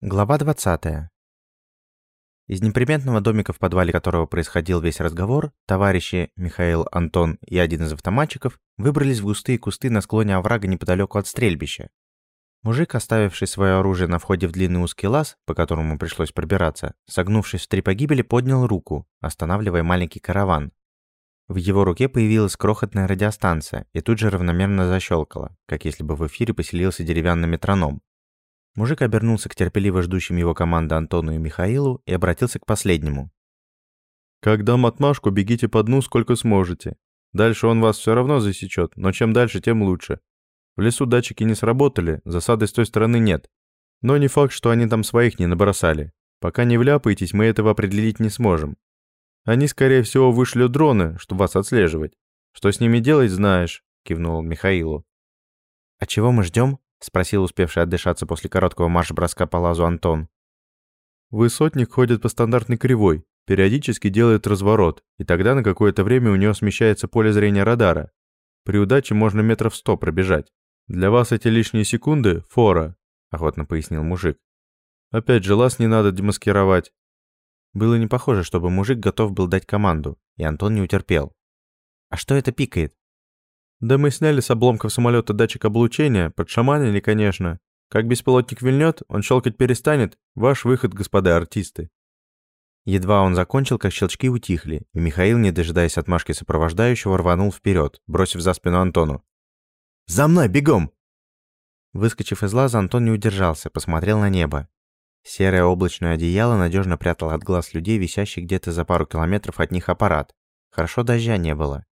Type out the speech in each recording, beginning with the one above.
Глава 20. Из неприметного домика, в подвале которого происходил весь разговор, товарищи Михаил, Антон и один из автоматчиков выбрались в густые кусты на склоне оврага неподалеку от стрельбища. Мужик, оставивший свое оружие на входе в длинный узкий лаз, по которому пришлось пробираться, согнувшись в три погибели, поднял руку, останавливая маленький караван. В его руке появилась крохотная радиостанция и тут же равномерно защелкала, как если бы в эфире поселился деревянный метроном. Мужик обернулся к терпеливо ждущим его команды Антону и Михаилу и обратился к последнему. «Как дам отмашку, бегите по дну сколько сможете. Дальше он вас все равно засечет, но чем дальше, тем лучше. В лесу датчики не сработали, засады с той стороны нет. Но не факт, что они там своих не набросали. Пока не вляпаетесь, мы этого определить не сможем. Они, скорее всего, вышлют дроны, чтобы вас отслеживать. Что с ними делать, знаешь», — кивнул Михаилу. «А чего мы ждем? — спросил успевший отдышаться после короткого марш-броска по лазу Антон. «Высотник ходит по стандартной кривой, периодически делает разворот, и тогда на какое-то время у него смещается поле зрения радара. При удаче можно метров сто пробежать. Для вас эти лишние секунды — фора», — охотно пояснил мужик. «Опять же, лаз не надо демаскировать». Было не похоже, чтобы мужик готов был дать команду, и Антон не утерпел. «А что это пикает?» Да мы сняли с обломков самолета датчик облучения, подшаманили, конечно. Как беспилотник вильнет, он щелкать перестанет. Ваш выход, господа артисты. Едва он закончил, как щелчки утихли, и Михаил, не дожидаясь отмашки сопровождающего, рванул вперед, бросив за спину Антону. «За мной, бегом!» Выскочив из лаза, Антон не удержался, посмотрел на небо. Серое облачное одеяло надежно прятало от глаз людей, висящий где-то за пару километров от них аппарат. Хорошо дождя не было.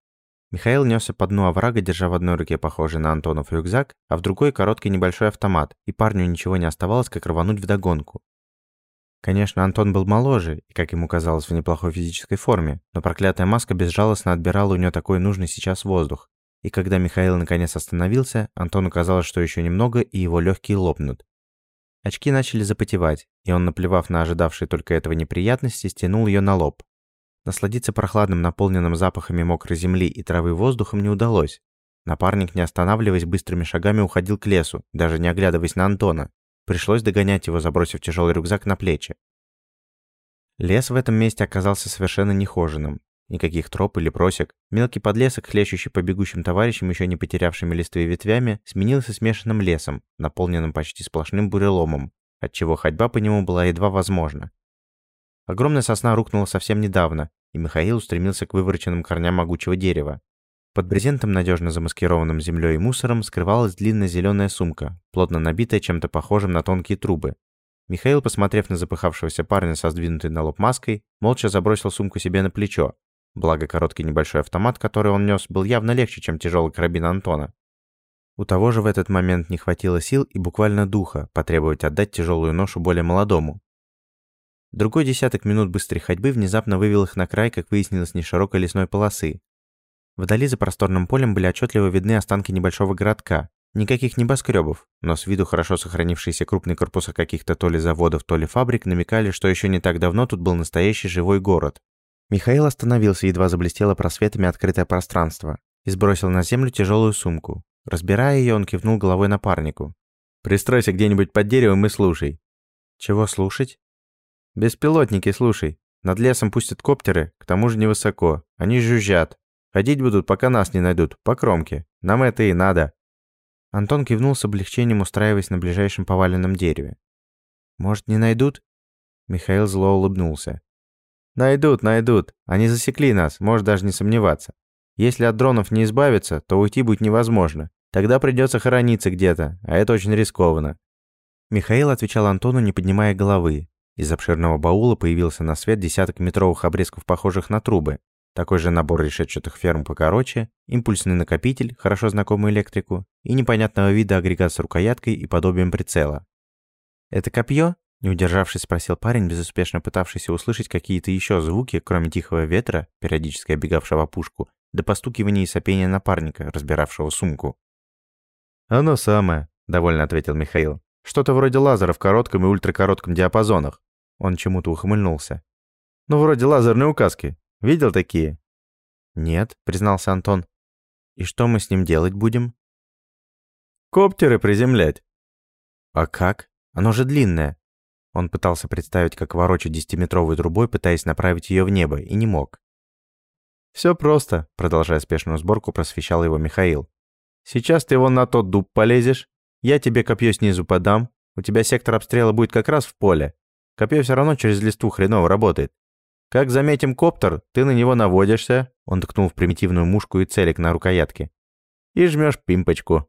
Михаил несся по дну оврага, держа в одной руке похожий на Антонов рюкзак, а в другой короткий небольшой автомат, и парню ничего не оставалось, как рвануть вдогонку. Конечно, Антон был моложе и, как ему казалось, в неплохой физической форме, но проклятая маска безжалостно отбирала у него такой нужный сейчас воздух. И когда Михаил наконец остановился, Антону казалось, что еще немного, и его легкие лопнут. Очки начали запотевать, и он, наплевав на ожидавшие только этого неприятности, стянул ее на лоб, Насладиться прохладным, наполненным запахами мокрой земли и травы воздухом не удалось. Напарник, не останавливаясь, быстрыми шагами уходил к лесу, даже не оглядываясь на Антона. Пришлось догонять его, забросив тяжелый рюкзак на плечи. Лес в этом месте оказался совершенно нехоженным. Никаких троп или просек. Мелкий подлесок, хлещущий по бегущим товарищам, еще не потерявшими листвы ветвями, сменился смешанным лесом, наполненным почти сплошным буреломом, отчего ходьба по нему была едва возможна. Огромная сосна рухнула совсем недавно, и Михаил устремился к вывороченным корням могучего дерева. Под брезентом, надежно замаскированным землей и мусором, скрывалась длинная зеленая сумка, плотно набитая чем-то похожим на тонкие трубы. Михаил, посмотрев на запыхавшегося парня со сдвинутой на лоб маской, молча забросил сумку себе на плечо. Благо, короткий небольшой автомат, который он нес, был явно легче, чем тяжелый карабин Антона. У того же в этот момент не хватило сил и буквально духа потребовать отдать тяжелую ношу более молодому, Другой десяток минут быстрой ходьбы внезапно вывел их на край, как выяснилось, неширокой лесной полосы. Вдали за просторным полем были отчетливо видны останки небольшого городка. Никаких небоскребов, но с виду хорошо сохранившиеся крупные корпуса каких-то то ли заводов, то ли фабрик намекали, что еще не так давно тут был настоящий живой город. Михаил остановился, едва заблестело просветами открытое пространство, и сбросил на землю тяжелую сумку. Разбирая ее, он кивнул головой напарнику. «Пристройся где-нибудь под деревом и слушай». «Чего слушать?» «Беспилотники, слушай. Над лесом пустят коптеры, к тому же невысоко. Они жужжат. Ходить будут, пока нас не найдут, по кромке. Нам это и надо». Антон кивнул с облегчением, устраиваясь на ближайшем поваленном дереве. «Может, не найдут?» Михаил зло улыбнулся. «Найдут, найдут. Они засекли нас, можешь даже не сомневаться. Если от дронов не избавиться, то уйти будет невозможно. Тогда придется хорониться где-то, а это очень рискованно». Михаил отвечал Антону, не поднимая головы, из обширного баула появился на свет десяток метровых обрезков, похожих на трубы, такой же набор решетчатых ферм покороче, импульсный накопитель, хорошо знакомый электрику, и непонятного вида агрегат с рукояткой и подобием прицела. «Это копье?» – не удержавшись, спросил парень, безуспешно пытавшийся услышать какие-то еще звуки, кроме тихого ветра, периодически оббегавшего пушку, до постукивания и сопения напарника, разбиравшего сумку. «Оно самое», – довольно ответил Михаил. «Что-то вроде лазера в коротком и ультракоротком диапазонах. Он чему-то ухмыльнулся. «Ну, вроде лазерные указки. Видел такие?» «Нет», — признался Антон. «И что мы с ним делать будем?» «Коптеры приземлять». «А как? Оно же длинное». Он пытался представить, как ворочать десятиметровой трубой, пытаясь направить ее в небо, и не мог. «Все просто», — продолжая спешную сборку, просвещал его Михаил. «Сейчас ты вон на тот дуб полезешь, я тебе копье снизу подам, у тебя сектор обстрела будет как раз в поле. Копье все равно через листву хреново работает. Как заметим коптер, ты на него наводишься, он ткнул в примитивную мушку и целик на рукоятке. И жмешь пимпочку.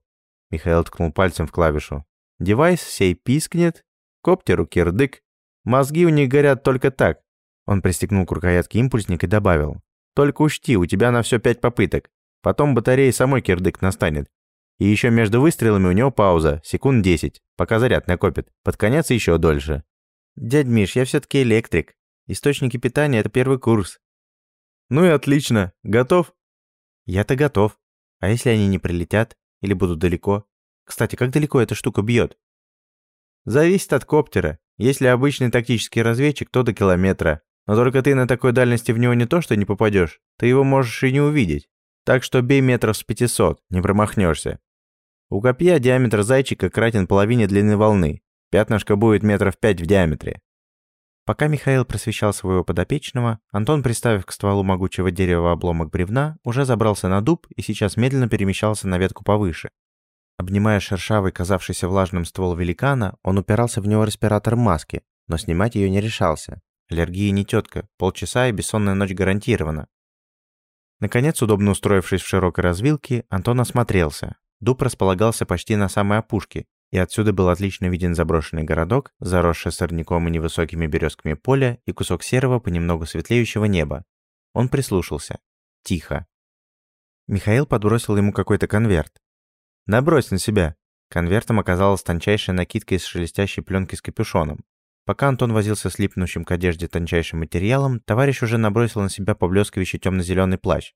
Михаил ткнул пальцем в клавишу. Девайс сей пискнет, коптеру кирдык. Мозги у них горят только так. Он пристегнул к рукоятке импульсник и добавил. Только учти, у тебя на все пять попыток. Потом батареи самой кирдык настанет. И еще между выстрелами у него пауза, секунд 10, пока заряд накопит. Под конец еще дольше. Дядь Миш, я все-таки электрик. Источники питания – это первый курс. Ну и отлично. Готов? Я-то готов. А если они не прилетят? Или будут далеко? Кстати, как далеко эта штука бьет? Зависит от коптера. Если обычный тактический разведчик, то до километра. Но только ты на такой дальности в него не то что не попадешь, ты его можешь и не увидеть. Так что бей метров с 500, не промахнешься. У копья диаметр зайчика кратен половине длины волны. Пятнышко будет метров 5 в диаметре. Пока Михаил просвещал своего подопечного, Антон, приставив к стволу могучего дерева обломок бревна, уже забрался на дуб и сейчас медленно перемещался на ветку повыше. Обнимая шершавый, казавшийся влажным ствол великана, он упирался в него респиратором маски, но снимать ее не решался. Аллергия не тетка, полчаса и бессонная ночь гарантирована. Наконец, удобно устроившись в широкой развилке, Антон осмотрелся. Дуб располагался почти на самой опушке, и отсюда был отлично виден заброшенный городок, заросший сорняком и невысокими березками поля и кусок серого, понемногу светлеющего неба. Он прислушался. Тихо. Михаил подбросил ему какой-то конверт. «Набрось на себя!» Конвертом оказалась тончайшая накидка из шелестящей пленки с капюшоном. Пока Антон возился с липнущим к одежде тончайшим материалом, товарищ уже набросил на себя поблескивающий темно-зеленый плащ.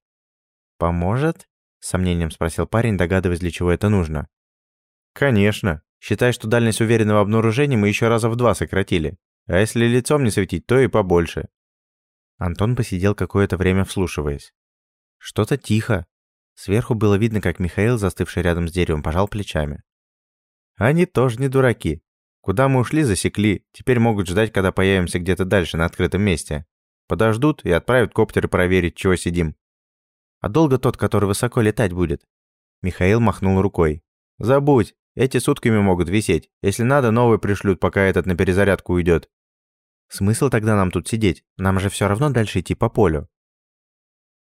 «Поможет?» — с сомнением спросил парень, догадываясь, для чего это нужно. «Конечно. Считай, что дальность уверенного обнаружения мы еще раза в два сократили. А если лицом не светить, то и побольше». Антон посидел какое-то время вслушиваясь. Что-то тихо. Сверху было видно, как Михаил, застывший рядом с деревом, пожал плечами. «Они тоже не дураки. Куда мы ушли, засекли. Теперь могут ждать, когда появимся где-то дальше, на открытом месте. Подождут и отправят коптеры проверить, чего сидим. А долго тот, который высоко летать будет? Михаил махнул рукой. Забудь, эти сутками могут висеть. Если надо, новый пришлют, пока этот на перезарядку уйдет. Смысл тогда нам тут сидеть? Нам же все равно дальше идти по полю.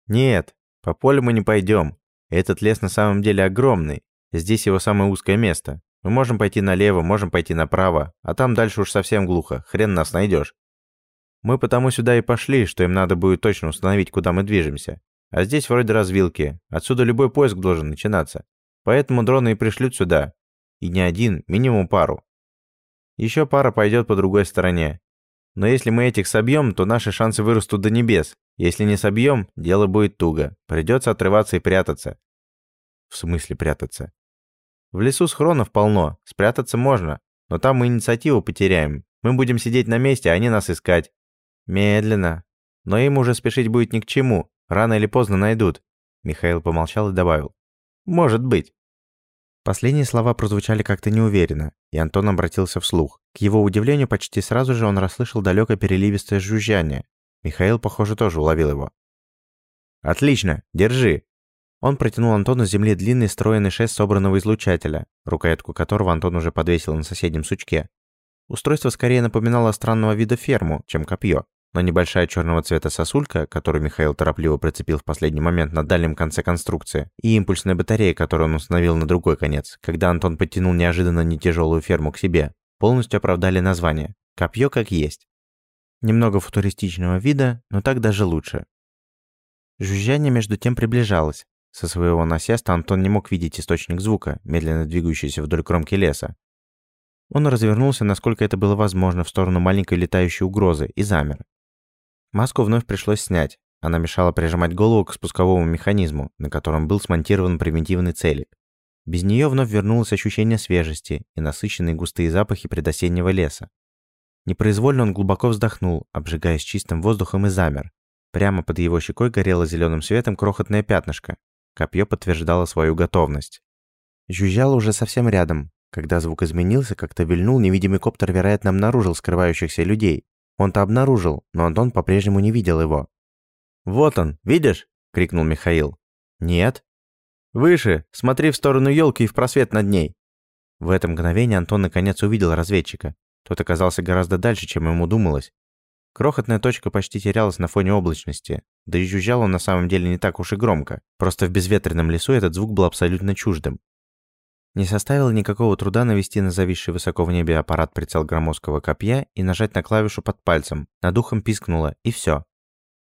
Нет, по полю мы не пойдем. Этот лес на самом деле огромный. Здесь его самое узкое место. Мы можем пойти налево, можем пойти направо, а там дальше уж совсем глухо, хрен нас найдешь. Мы потому сюда и пошли, что им надо будет точно установить, куда мы движемся. А здесь вроде развилки, отсюда любой поиск должен начинаться. Поэтому дроны и пришлют сюда. И не один, минимум пару. Еще пара пойдет по другой стороне. Но если мы этих собьем, то наши шансы вырастут до небес. Если не собьем, дело будет туго. Придется отрываться и прятаться. В смысле прятаться? В лесу схронов полно, спрятаться можно, но там мы инициативу потеряем. Мы будем сидеть на месте, а они нас искать. Медленно. Но им уже спешить будет ни к чему, рано или поздно найдут. Михаил помолчал и добавил. Может быть. Последние слова прозвучали как-то неуверенно, и Антон обратился вслух. К его удивлению, почти сразу же он расслышал далекое переливистое жужжание. Михаил, похоже, тоже уловил его. «Отлично, держи!» Он протянул Антону с земли длинный стройный шест собранного излучателя, рукоятку которого Антон уже подвесил на соседнем сучке. Устройство скорее напоминало странного вида ферму, чем копье, но небольшая черного цвета сосулька, которую Михаил торопливо прицепил в последний момент на дальнем конце конструкции, и импульсная батарея, которую он установил на другой конец, когда Антон подтянул неожиданно нетяжелую ферму к себе, полностью оправдали название. Копье как есть. Немного футуристичного вида, но так даже лучше. Жужжание между тем приближалось, со своего насеста Антон не мог видеть источник звука, медленно двигающийся вдоль кромки леса. Он развернулся, насколько это было возможно, в сторону маленькой летающей угрозы и замер. Маску вновь пришлось снять. Она мешала прижимать голову к спусковому механизму, на котором был смонтирован примитивный целик. Без нее вновь вернулось ощущение свежести и насыщенные густые запахи предосеннего леса. Непроизвольно он глубоко вздохнул, обжигаясь чистым воздухом и замер. Прямо под его щекой горело зеленым светом крохотное пятнышко, Копье подтверждало свою готовность. Жужжало уже совсем рядом, Когда звук изменился, как-то вильнул, невидимый коптер, вероятно, обнаружил скрывающихся людей. Он-то обнаружил, но Антон по-прежнему не видел его. «Вот он, видишь?» — крикнул Михаил. «Нет». «Выше, смотри в сторону елки и в просвет над ней». В это мгновение Антон наконец увидел разведчика. Тот оказался гораздо дальше, чем ему думалось. Крохотная точка почти терялась на фоне облачности. Да и жужжал он на самом деле не так уж и громко. Просто в безветренном лесу этот звук был абсолютно чуждым. Не составило никакого труда навести на зависший высоко в небе аппарат прицел громоздкого копья и нажать на клавишу под пальцем. Над ухом пискнуло, и все.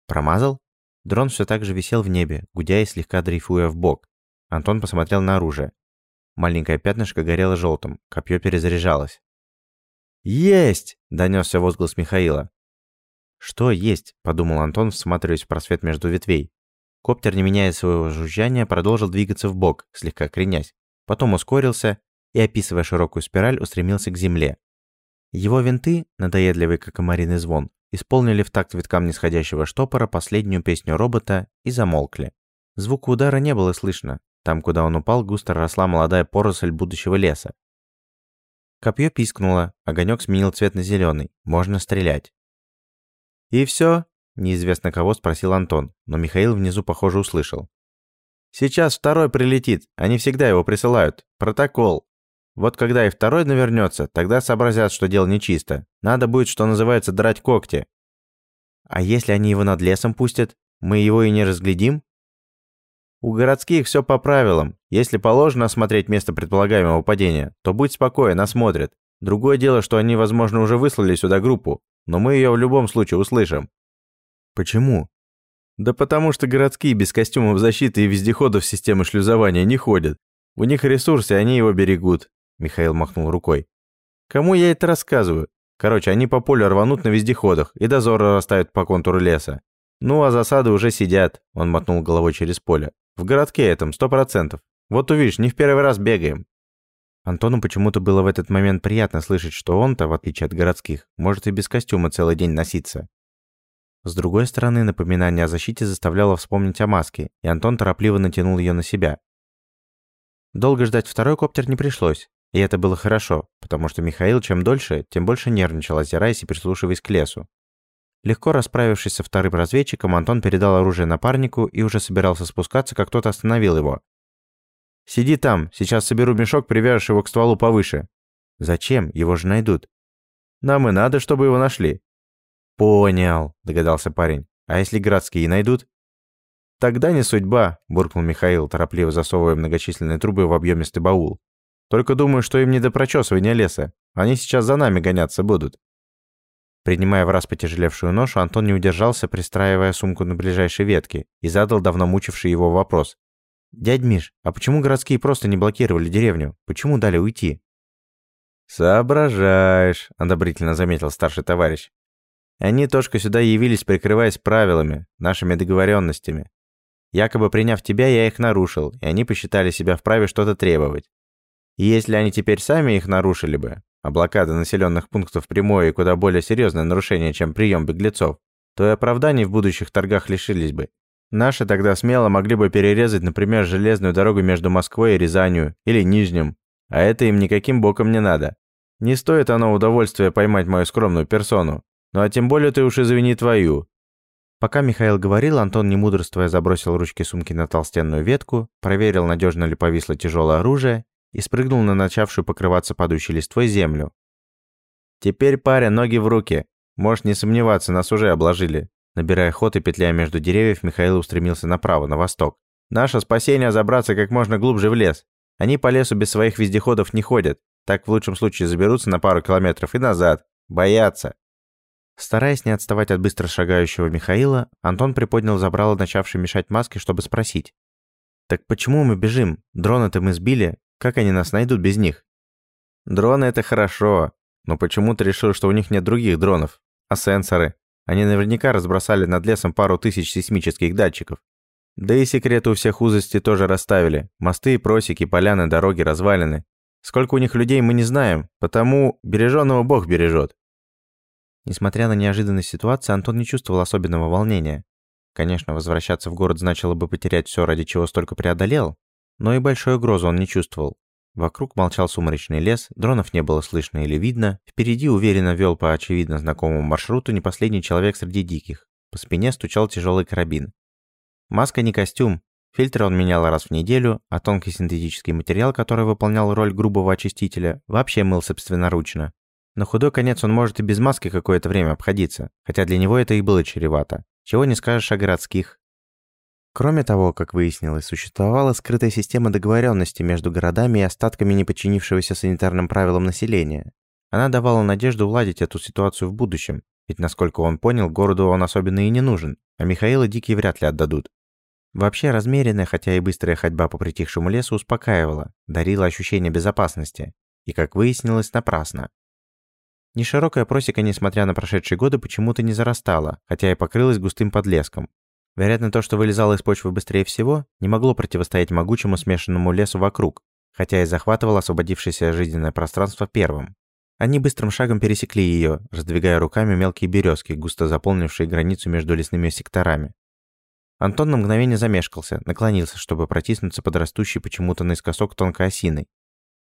Промазал? Дрон все так же висел в небе, гудя и слегка дрейфуя в бок. Антон посмотрел на оружие. Маленькое пятнышко горело желтым, копье перезаряжалось. «Есть!» – донесся возглас Михаила. «Что есть?» – подумал Антон, всматриваясь в просвет между ветвей. Коптер, не меняя своего жужжания, продолжил двигаться в бок, слегка кренясь потом ускорился и, описывая широкую спираль, устремился к земле. Его винты, надоедливый как комариный звон, исполнили в такт виткам нисходящего штопора последнюю песню робота и замолкли. Звука удара не было слышно. Там, куда он упал, густо росла молодая поросль будущего леса. Копье пискнуло, огонек сменил цвет на зеленый. Можно стрелять. «И все?» – неизвестно кого спросил Антон, но Михаил внизу, похоже, услышал. Сейчас второй прилетит, они всегда его присылают. Протокол. Вот когда и второй навернется, тогда сообразят, что дело нечисто. Надо будет, что называется, драть когти. А если они его над лесом пустят, мы его и не разглядим? У городских все по правилам. Если положено осмотреть место предполагаемого падения, то будь спокоен, осмотрят. Другое дело, что они, возможно, уже выслали сюда группу, но мы ее в любом случае услышим. Почему? Да потому что городские без костюмов защиты и вездеходов системы шлюзования не ходят. У них ресурсы, они его берегут. Михаил махнул рукой. Кому я это рассказываю? Короче, они по полю рванут на вездеходах и дозоры расставят по контуру леса. Ну, а засады уже сидят, он мотнул головой через поле. В городке этом, сто процентов. Вот увидишь, не в первый раз бегаем. Антону почему-то было в этот момент приятно слышать, что он-то, в отличие от городских, может и без костюма целый день носиться. С другой стороны, напоминание о защите заставляло вспомнить о маске, и Антон торопливо натянул ее на себя. Долго ждать второй коптер не пришлось, и это было хорошо, потому что Михаил чем дольше, тем больше нервничал, озираясь и прислушиваясь к лесу. Легко расправившись со вторым разведчиком, Антон передал оружие напарнику и уже собирался спускаться, как кто-то остановил его. «Сиди там, сейчас соберу мешок, привяжешь его к стволу повыше». «Зачем? Его же найдут». «Нам и надо, чтобы его нашли. «Понял», — догадался парень. «А если городские найдут?» «Тогда не судьба», — буркнул Михаил, торопливо засовывая многочисленные трубы в объемистый баул. «Только думаю, что им не до прочесывания леса. Они сейчас за нами гоняться будут». Принимая в раз потяжелевшую ношу, Антон не удержался, пристраивая сумку на ближайшей ветке, и задал давно мучивший его вопрос. «Дядь Миш, а почему городские просто не блокировали деревню? Почему дали уйти?» «Соображаешь», — одобрительно заметил старший товарищ. Они только сюда явились, прикрываясь правилами, нашими договоренностями. Якобы приняв тебя, я их нарушил, и они посчитали себя вправе что-то требовать. И если они теперь сами их нарушили бы, а блокада населенных пунктов прямое и куда более серьезное нарушение, чем прием беглецов, то и оправданий в будущих торгах лишились бы. Наши тогда смело могли бы перерезать, например, железную дорогу между Москвой и Рязанью или Нижним, а это им никаким боком не надо. Не стоит оно удовольствия поймать мою скромную персону, ну а тем более ты уж извини твою». Пока Михаил говорил, Антон, не мудрствуя, забросил ручки сумки на толстенную ветку, проверил, надежно ли повисло тяжелое оружие и спрыгнул на начавшую покрываться падающей листвой землю. «Теперь, паря, ноги в руки. Можешь не сомневаться, нас уже обложили». Набирая ход и петляя между деревьев, Михаил устремился направо, на восток. «Наше спасение – забраться как можно глубже в лес. Они по лесу без своих вездеходов не ходят. Так в лучшем случае заберутся на пару километров и назад. Боятся. Стараясь не отставать от быстро шагающего Михаила, Антон приподнял забрало начавший мешать маске, чтобы спросить. «Так почему мы бежим? Дроны-то мы сбили. Как они нас найдут без них?» «Дроны — это хорошо. Но почему ты решил, что у них нет других дронов? А сенсоры? Они наверняка разбросали над лесом пару тысяч сейсмических датчиков. Да и секреты у всех узости тоже расставили. Мосты, просеки, поляны, дороги, развалины. Сколько у них людей мы не знаем, потому береженного Бог бережет. Несмотря на неожиданность ситуации, Антон не чувствовал особенного волнения. Конечно, возвращаться в город значило бы потерять все, ради чего столько преодолел, но и большой угрозы он не чувствовал. Вокруг молчал сумрачный лес, дронов не было слышно или видно, впереди уверенно вел по очевидно знакомому маршруту не последний человек среди диких. По спине стучал тяжелый карабин. Маска не костюм, фильтры он менял раз в неделю, а тонкий синтетический материал, который выполнял роль грубого очистителя, вообще мыл собственноручно. На худой конец он может и без маски какое-то время обходиться, хотя для него это и было чревато. Чего не скажешь о городских. Кроме того, как выяснилось, существовала скрытая система договоренности между городами и остатками неподчинившегося санитарным правилам населения. Она давала надежду уладить эту ситуацию в будущем, ведь, насколько он понял, городу он особенно и не нужен, а Михаила дикие вряд ли отдадут. Вообще, размеренная, хотя и быстрая ходьба по притихшему лесу успокаивала, дарила ощущение безопасности. И, как выяснилось, напрасно. Неширокая просека, несмотря на прошедшие годы, почему-то не зарастала, хотя и покрылась густым подлеском, Вероятно, то, что вылезало из почвы быстрее всего, не могло противостоять могучему смешанному лесу вокруг, хотя и захватывало освободившееся жизненное пространство первым. Они быстрым шагом пересекли ее, раздвигая руками мелкие березки, густо заполнившие границу между лесными секторами. Антон на мгновение замешкался, наклонился, чтобы протиснуться под растущий почему-то наискосок тонкой осиной.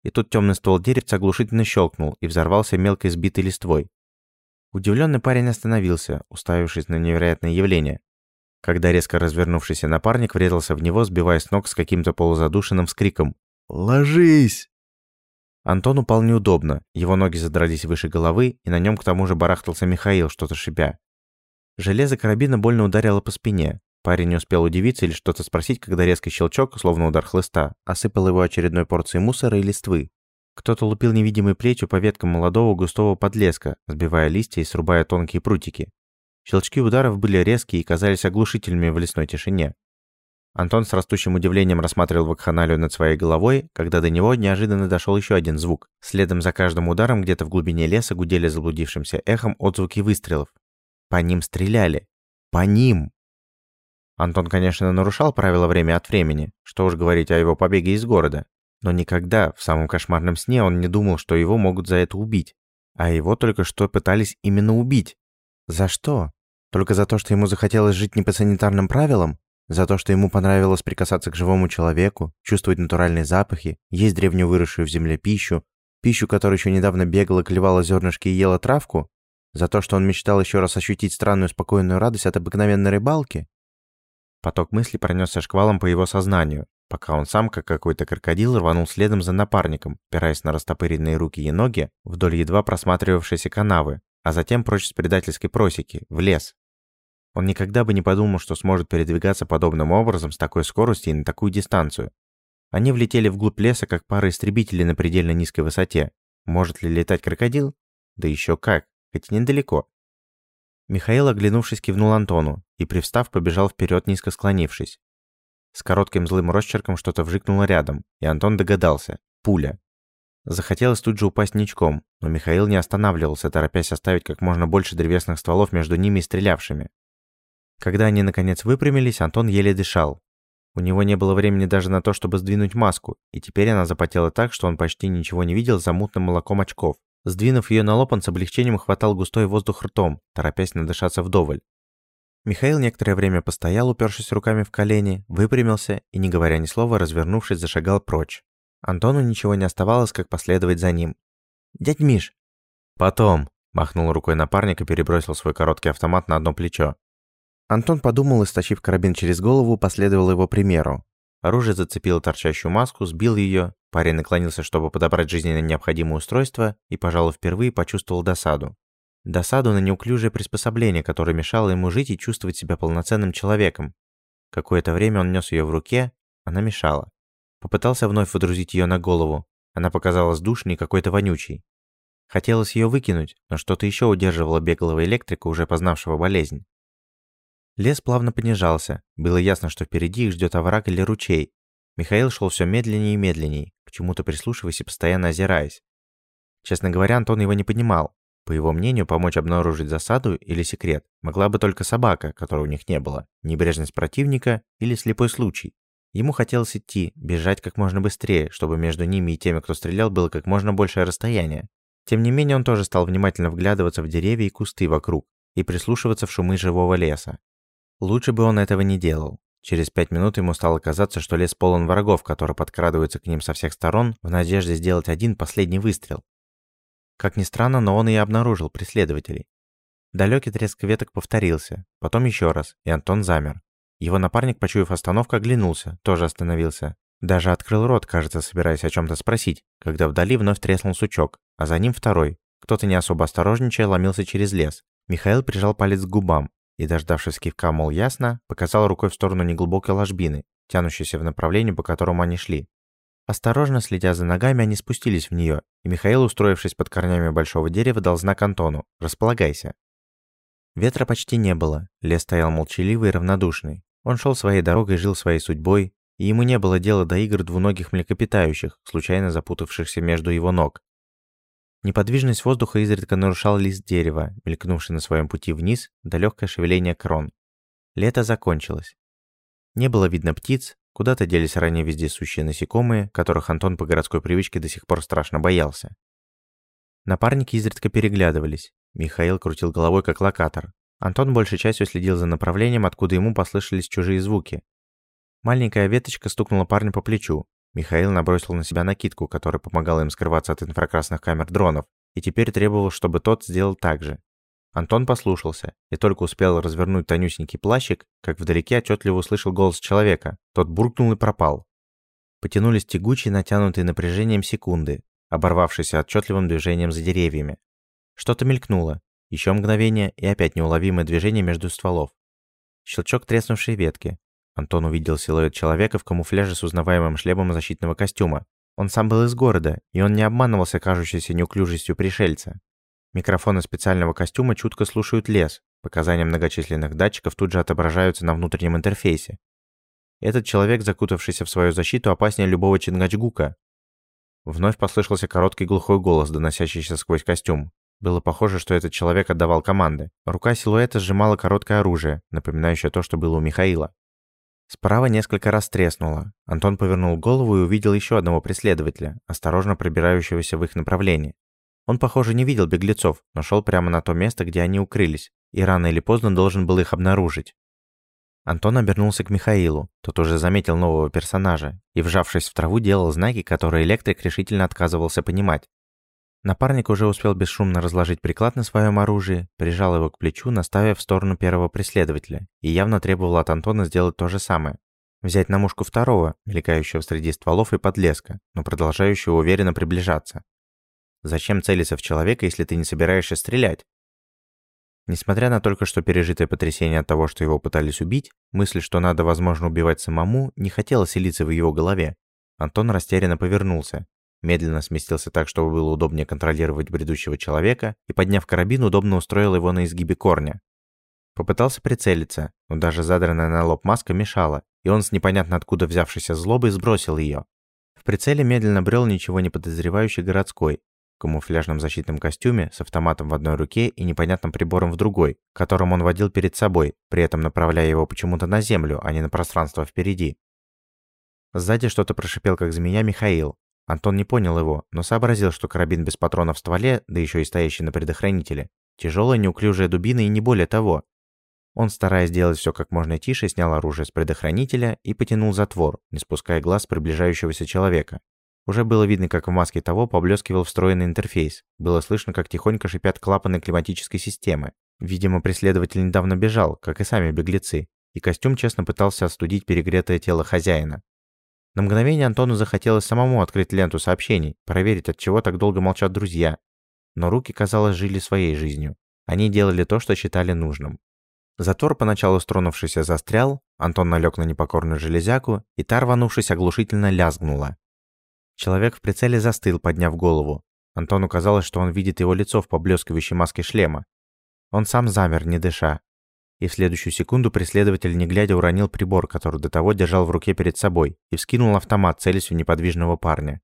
И тут темный ствол деревца оглушительно щелкнул и взорвался мелкой сбитой листвой. Удивленный парень остановился, уставившись на невероятное явление, когда резко развернувшийся напарник врезался в него, сбивая с ног с каким-то полузадушенным скриком «Ложись!». Антон упал неудобно, его ноги задрались выше головы, и на нем к тому же барахтался Михаил, что-то шипя. Железо карабина больно ударило по спине. Парень не успел удивиться или что-то спросить, когда резкий щелчок, словно удар хлыста, осыпал его очередной порцией мусора и листвы. Кто-то лупил невидимой плетью по веткам молодого густого подлеска, сбивая листья и срубая тонкие прутики. Щелчки ударов были резкие и казались оглушительными в лесной тишине. Антон с растущим удивлением рассматривал вакханалию над своей головой, когда до него неожиданно дошел еще один звук. Следом за каждым ударом где-то в глубине леса гудели заблудившимся эхом отзвуки выстрелов. По ним стреляли. По ним! Антон, конечно, нарушал правила время от времени, что уж говорить о его побеге из города. Но никогда, в самом кошмарном сне, он не думал, что его могут за это убить. А его только что пытались именно убить. За что? Только за то, что ему захотелось жить не по санитарным правилам? За то, что ему понравилось прикасаться к живому человеку, чувствовать натуральные запахи, есть древнюю выросшую в земле пищу, пищу, которая еще недавно бегала, клевала зернышки и ела травку? За то, что он мечтал еще раз ощутить странную спокойную радость от обыкновенной рыбалки? Поток мыслей пронесся шквалом по его сознанию, пока он сам, как какой-то крокодил, рванул следом за напарником, опираясь на растопыренные руки и ноги вдоль едва просматривавшейся канавы, а затем прочь с предательской просеки, в лес. Он никогда бы не подумал, что сможет передвигаться подобным образом с такой скоростью и на такую дистанцию. Они влетели вглубь леса, как пара истребителей на предельно низкой высоте. Может ли летать крокодил? Да еще как, хоть и недалеко. Михаил, оглянувшись, кивнул Антону и, привстав, побежал вперед, низко склонившись. С коротким злым росчерком что-то вжикнуло рядом, и Антон догадался. Пуля. Захотелось тут же упасть ничком, но Михаил не останавливался, торопясь оставить как можно больше древесных стволов между ними и стрелявшими. Когда они наконец выпрямились, Антон еле дышал. У него не было времени даже на то, чтобы сдвинуть маску, и теперь она запотела так, что он почти ничего не видел за мутным молоком очков. Сдвинув ее на лоб, он с облегчением хватал густой воздух ртом, торопясь надышаться вдоволь. Михаил некоторое время постоял, упершись руками в колени, выпрямился и, не говоря ни слова, развернувшись, зашагал прочь. Антону ничего не оставалось, как последовать за ним. «Дядь Миш!» «Потом!» – махнул рукой напарник и перебросил свой короткий автомат на одно плечо. Антон подумал и, стащив карабин через голову, последовал его примеру. Оружие зацепило торчащую маску, сбил ее. Парень наклонился, чтобы подобрать жизненно необходимое устройство, и, пожалуй, впервые почувствовал досаду. Досаду на неуклюжее приспособление, которое мешало ему жить и чувствовать себя полноценным человеком. Какое-то время он нес ее в руке, она мешала. Попытался вновь водрузить ее на голову. Она показалась душной и какой-то вонючей. Хотелось ее выкинуть, но что-то еще удерживало беглого электрика, уже познавшего болезнь. Лес плавно понижался. Было ясно, что впереди их ждет овраг или ручей. Михаил шел все медленнее и медленнее, почему-то прислушиваясь и постоянно озираясь. Честно говоря, Антон его не понимал. По его мнению, помочь обнаружить засаду или секрет могла бы только собака, которой у них не было, небрежность противника или слепой случай. Ему хотелось идти, бежать как можно быстрее, чтобы между ними и теми, кто стрелял, было как можно большее расстояние. Тем не менее, он тоже стал внимательно вглядываться в деревья и кусты вокруг и прислушиваться в шумы живого леса. Лучше бы он этого не делал. Через пять минут ему стало казаться, что лес полон врагов, которые подкрадываются к ним со всех сторон в надежде сделать один последний выстрел. Как ни странно, но он и обнаружил преследователей. Далекий треск веток повторился, потом еще раз, и Антон замер. Его напарник, почуяв остановку, оглянулся, тоже остановился. Даже открыл рот, кажется, собираясь о чем-то спросить, когда вдали вновь треснул сучок, а за ним второй. Кто-то не особо осторожничая ломился через лес. Михаил прижал палец к губам, и, дождавшись кивка, мол, ясно, показал рукой в сторону неглубокой ложбины, тянущейся в направлении, по которому они шли. Осторожно следя за ногами, они спустились в нее, и Михаил, устроившись под корнями большого дерева, дал знак Антону «Располагайся». Ветра почти не было, лес стоял молчаливый и равнодушный. Он шел своей дорогой, жил своей судьбой, и ему не было дела до игр двуногих млекопитающих, случайно запутавшихся между его ног. Неподвижность воздуха изредка нарушал лист дерева, мелькнувший на своем пути вниз, до легкое шевеление крон. Лето закончилось. Не было видно птиц, куда-то делись ранее вездесущие насекомые, которых Антон по городской привычке до сих пор страшно боялся. Напарники изредка переглядывались. Михаил крутил головой как локатор. Антон большей частью следил за направлением, откуда ему послышались чужие звуки. Маленькая веточка стукнула парня по плечу, Михаил набросил на себя накидку, которая помогала им скрываться от инфракрасных камер дронов, и теперь требовал, чтобы тот сделал так же. Антон послушался и только успел развернуть тонюсенький плащик, как вдалеке отчетливо услышал голос человека. Тот буркнул и пропал. Потянулись тягучие, натянутые напряжением секунды, оборвавшиеся отчетливым движением за деревьями. Что-то мелькнуло, еще мгновение и опять неуловимое движение между стволов. Щелчок треснувшей ветки, Антон увидел силуэт человека в камуфляже с узнаваемым шлемом защитного костюма. Он сам был из города, и он не обманывался кажущейся неуклюжестью пришельца. Микрофоны специального костюма чутко слушают лес, показания многочисленных датчиков тут же отображаются на внутреннем интерфейсе. Этот человек, закутавшийся в свою защиту, опаснее любого Чингачгука. Вновь послышался короткий глухой голос, доносящийся сквозь костюм. Было похоже, что этот человек отдавал команды. Рука силуэта сжимала короткое оружие, напоминающее то, что было у Михаила. Справа несколько раз треснуло. Антон повернул голову и увидел еще одного преследователя, осторожно пробирающегося в их направлении. Он, похоже, не видел беглецов, но шел прямо на то место, где они укрылись, и рано или поздно должен был их обнаружить. Антон обернулся к Михаилу, тот уже заметил нового персонажа, и, вжавшись в траву, делал знаки, которые электрик решительно отказывался понимать. Напарник уже успел бесшумно разложить приклад на своем оружии, прижал его к плечу, наставив в сторону первого преследователя, и явно требовал от Антона сделать то же самое. Взять на мушку второго, мелькающего среди стволов и подлеска, но продолжающего уверенно приближаться. Зачем целиться в человека, если ты не собираешься стрелять? Несмотря на только что пережитое потрясение от того, что его пытались убить, мысль, что надо, возможно, убивать самому, не хотела селиться в его голове. Антон растерянно повернулся, медленно сместился так, чтобы было удобнее контролировать бредущего человека, и, подняв карабин, удобно устроил его на изгибе корня. Попытался прицелиться, но даже задранная на лоб маска мешала, и он с непонятно откуда взявшейся злобой сбросил ее. В прицеле медленно брел ничего не подозревающий городской, в камуфляжном защитном костюме, с автоматом в одной руке и непонятным прибором в другой, которым он водил перед собой, при этом направляя его почему-то на землю, а не на пространство впереди. Сзади что-то прошипел, как змея, Михаил, Антон не понял его, но сообразил, что карабин без патрона в стволе, да еще и стоящий на предохранителе, тяжелая неуклюжая дубина и не более того. Он, стараясь сделать все как можно тише, снял оружие с предохранителя и потянул затвор, не спуская глаз приближающегося человека. Уже было видно, как в маске того поблескивал встроенный интерфейс. Было слышно, как тихонько шипят клапаны климатической системы. Видимо, преследователь недавно бежал, как и сами беглецы, и костюм честно пытался остудить перегретое тело хозяина. На мгновение Антону захотелось самому открыть ленту сообщений, проверить, от чего так долго молчат друзья. Но руки, казалось, жили своей жизнью. Они делали то, что считали нужным. Затвор, поначалу стронувшийся, застрял, Антон налег на непокорную железяку, и та, рванувшись, оглушительно лязгнула. Человек в прицеле застыл, подняв голову. Антону казалось, что он видит его лицо в поблескивающей маске шлема. Он сам замер, не дыша. И в следующую секунду преследователь, не глядя, уронил прибор, который до того держал в руке перед собой, и вскинул автомат, целясь в неподвижного парня.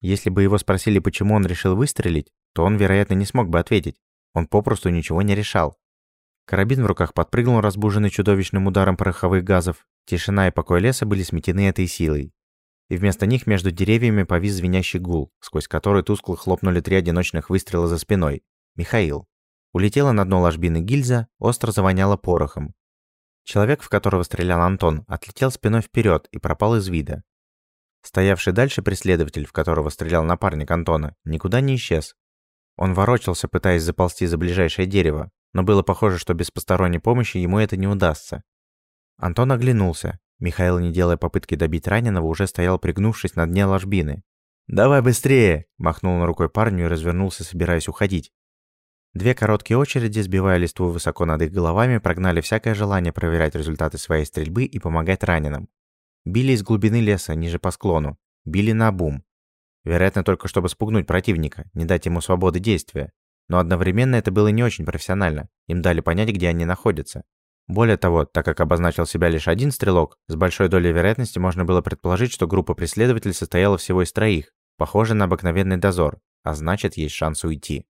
Если бы его спросили, почему он решил выстрелить, то он, вероятно, не смог бы ответить. Он попросту ничего не решал. Карабин в руках подпрыгнул, разбуженный чудовищным ударом пороховых газов. Тишина и покой леса были сметены этой силой. И вместо них между деревьями повис звенящий гул, сквозь который тускло хлопнули три одиночных выстрела за спиной. Михаил. Улетела на дно ложбины гильза, остро завоняла порохом. Человек, в которого стрелял Антон, отлетел спиной вперед и пропал из вида. Стоявший дальше преследователь, в которого стрелял напарник Антона, никуда не исчез. Он ворочался, пытаясь заползти за ближайшее дерево, но было похоже, что без посторонней помощи ему это не удастся. Антон оглянулся. Михаил, не делая попытки добить раненого, уже стоял пригнувшись на дне ложбины. «Давай быстрее!» – махнул на рукой парню и развернулся, собираясь уходить. Две короткие очереди, сбивая листву высоко над их головами, прогнали всякое желание проверять результаты своей стрельбы и помогать раненым. Били из глубины леса, ниже по склону. Били на бум. Вероятно, только чтобы спугнуть противника, не дать ему свободы действия. Но одновременно это было не очень профессионально. Им дали понять, где они находятся. Более того, так как обозначил себя лишь один стрелок, с большой долей вероятности можно было предположить, что группа преследователей состояла всего из троих, похоже на обыкновенный дозор, а значит, есть шанс уйти.